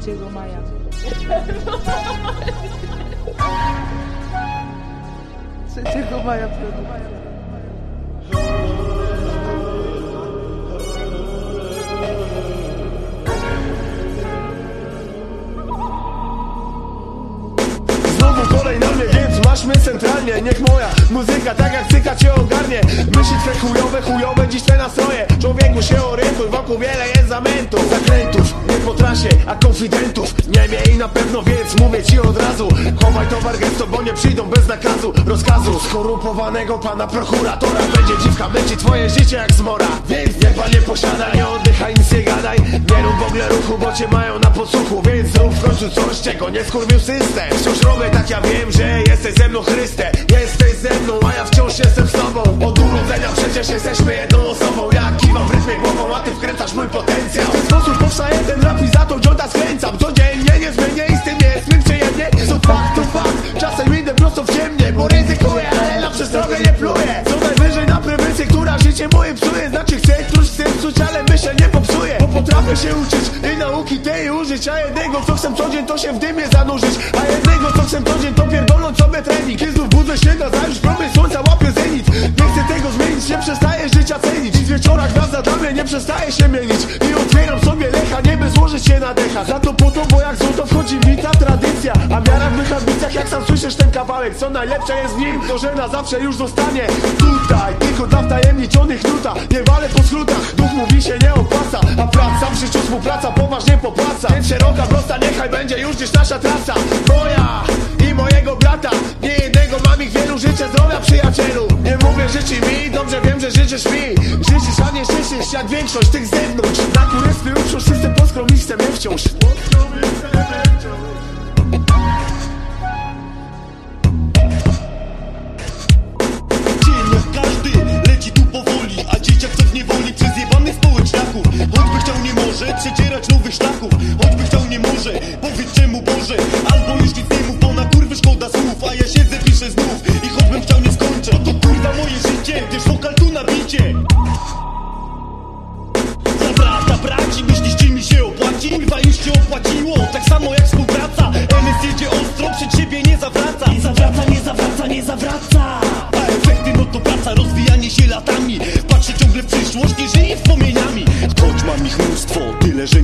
3 maja. Trzeciego maja produkcja. Znowu kolej na mnie, więc masz my centralnie Niech moja muzyka tak jak cyka cię ogarnie Myśli twe chujowe, chujowe dziś te nastroje. Człowieku się orientuj, wokół wiele jest zamętów. Zakrętów, nie po trasie, a konfidentów. Nie miej na pewno, więc mówię ci od razu. Chowaj towar gesto, bo nie przyjdą bez nakazu. Rozkazu skorupowanego pana prokuratora. Będzie dziwka, będzie twoje życie jak zmora. Więc nie panie posiada, nie oddychaj, nic nie gadaj. Nie rób w ogóle ruchu, bo cię mają na podsłuchu. Więc rób w końcu coś, czego nie skurwił system. Wciąż robię tak, ja wiem, że jesteś ze mną Chryste. Jesteś ze mną, a ja wciąż jestem z tobą. Od urodzenia przecież jesteśmy jedną osobą. Ja kiwam w rytmie głową, a ty wkręcasz mój potencjał. W ten sposób powstaje ten rap i za to dziąta skręcam Codziennie nie zmienię i z tym jest mi przyjemnie. Co fakt to fakt, czasem idę prosto w ciemnie Bo ryzykuję, ale na przestrogę nie pluję. Co która życie moje psuje. Znaczy chcę coś chcę psuć, ale myślę nie popsuję Bo potrafię się uczyć i nauki tej użyć A jednego co chcę co dzień to się w dymie zanurzyć. A jednego co chcę co dzień to pierdoląc sobie trening. I znów budzę się na zajutrz, promień słońca łapię zenit. Nie chcę tego zmienić, nie przestaję życia cenić. I z wieczora gwiazda dla mnie nie przestaje się mienić. I otwieram sobie lecha, nie by złożyć się na decha. Za to po to, bo jak złoto wchodzi mi ta tradycja A miara w mych jak sam słyszysz ten kawałek. Co najlepsze jest w nim, to że na zawsze już zostanie. Tutaj, tylko dla wtajemniczonych nuta. Nie walę po skrótach, duch mówi się nie opłaca. A praca w życiu współpraca poważnie popłaca. Więc szeroka, prosta, niechaj będzie już gdzieś nasza trasa. Moja i mojego brata Nie jednego mam ich wielu, życzę zdrowia przyjacielu. Nie mówię życzy mi, dobrze wiem, że życzysz mi. Życzysz, a nie życzysz jak większość tych z zewnątrz. Na kurestwy uprząż system pod skromnictwem nie wciąż chciał nie może przecierać nowych szlaków. Choćby chciał nie może powiedz czemu Boże. Albo już nic nie mów, bo na kurwy szkoda słów A ja siedzę piszę znów. I choćbym chciał nie skończę. To kurwa moje życie, też wokal tu nabicie Prawda braci, myślisz czy mi się opłaci? Kurwa już się opłaciło, tak samo jak współpraca. NS jedzie ostro, przed siebie Nie zawraca,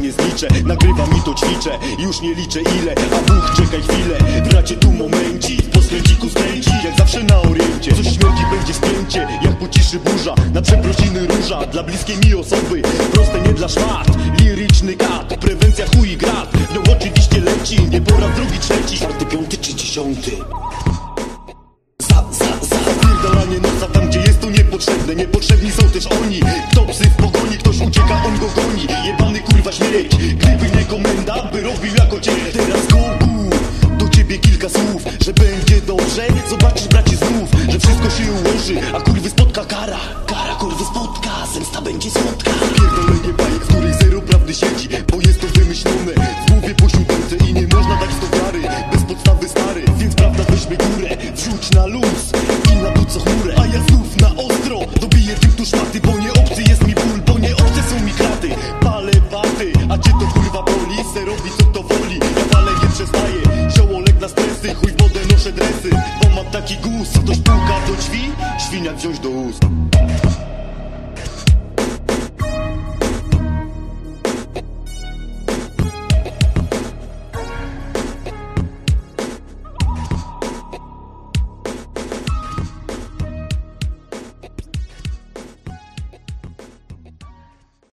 nie zliczę Nagrywam i to ćwiczę, już nie liczę ile A Bóg czekaj chwilę, bracie tu momencik Po skręciku skręci, jak zawsze na oriencie. Coś śmierci będzie spięcie, jak po ciszy burza. Na przeprosiny róża, dla bliskiej mi osoby. Proste nie dla szmat, liryczny kat Prewencja chuj grat, no oczywiście leci Nie po raz drugi, trzeci, czwarty, piąty czy dziesiąty? Za, za, za. Pierdolanie nosa tam gdzie jest to niepotrzebne. Niepotrzebni są też oni. Kto psy zakończę teraz koku Do ciebie kilka słów, że będzie dobrze. Zobaczysz bracie znów, że wszystko się ułoży. A kurwy spotka kara, kara kurwy spotka. Zemsta będzie słodka. Pierdolenie bajek, z których zero prawdy siedzi Bo jest to wymyślone, w głowie po siódemce I nie można dać to wiary, bez podstawy stary Więc prawda weźmie górę, wrzuć na luz I na to co chmurę, a ja znów na ostro Dobiję tym tu szmaty, bo nie obcy jest taki guz Co to sztuka do drzwi? Świnia wziąć do ust